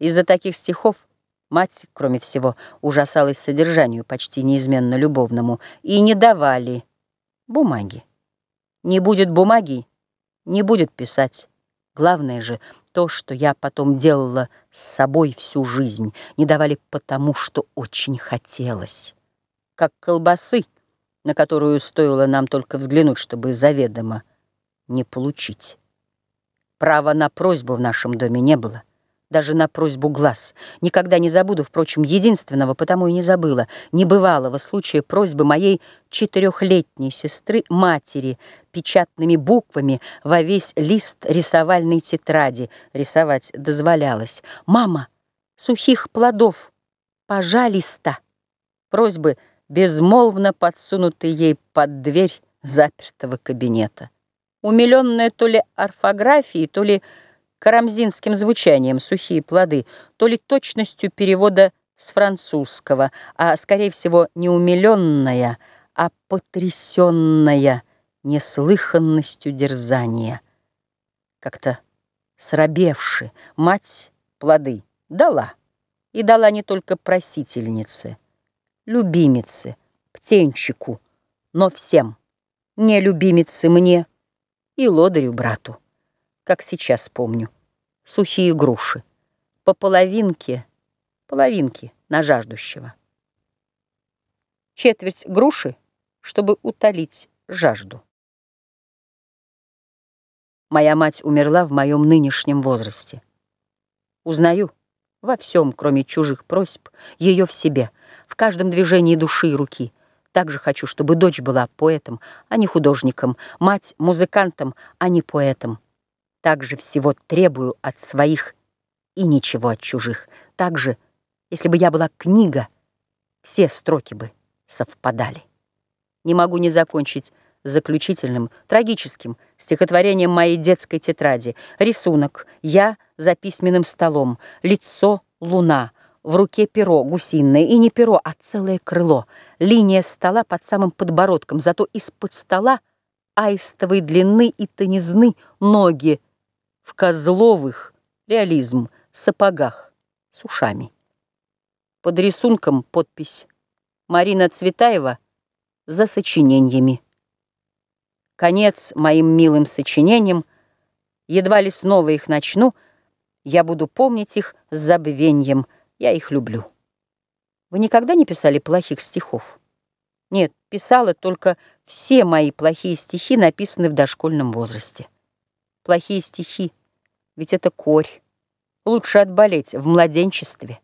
Из-за таких стихов мать, кроме всего, ужасалась содержанию, почти неизменно любовному, и не давали бумаги. Не будет бумаги, не будет писать. Главное же то, что я потом делала с собой всю жизнь, не давали потому, что очень хотелось. Как колбасы, на которую стоило нам только взглянуть, чтобы заведомо не получить. Права на просьбу в нашем доме не было даже на просьбу глаз. Никогда не забуду, впрочем, единственного, потому и не забыла, небывалого случая просьбы моей четырехлетней сестры матери печатными буквами во весь лист рисовальной тетради рисовать дозволялось. «Мама, сухих плодов, пожалуйста!» Просьбы, безмолвно подсунутые ей под дверь запертого кабинета. Умиленная то ли орфографией, то ли карамзинским звучанием «сухие плоды», то ли точностью перевода с французского, а, скорее всего, не умиленная, а потрясенная неслыханностью дерзания. Как-то срабевши, мать плоды дала, и дала не только просительнице, любимице, птенчику, но всем, не любимице мне и лодырю брату как сейчас помню. Сухие груши. По половинке, половинке на жаждущего. Четверть груши, чтобы утолить жажду. Моя мать умерла в моем нынешнем возрасте. Узнаю во всем, кроме чужих просьб, ее в себе, в каждом движении души и руки. Также хочу, чтобы дочь была поэтом, а не художником, мать музыкантом, а не поэтом. Также всего требую от своих и ничего от чужих. Также, если бы я была книга, все строки бы совпадали. Не могу не закончить заключительным, трагическим стихотворением моей детской тетради. Рисунок. Я за письменным столом. Лицо — луна. В руке перо гусиное. И не перо, а целое крыло. Линия стола под самым подбородком. Зато из-под стола аистовой длины и тонизны ноги в козловых, реализм, сапогах с ушами. Под рисунком подпись «Марина Цветаева за сочинениями». Конец моим милым сочинениям, едва ли снова их начну, я буду помнить их с забвеньем, я их люблю. Вы никогда не писали плохих стихов? Нет, писала только все мои плохие стихи, написаны в дошкольном возрасте. Плохие стихи — ведь это корь. Лучше отболеть в младенчестве.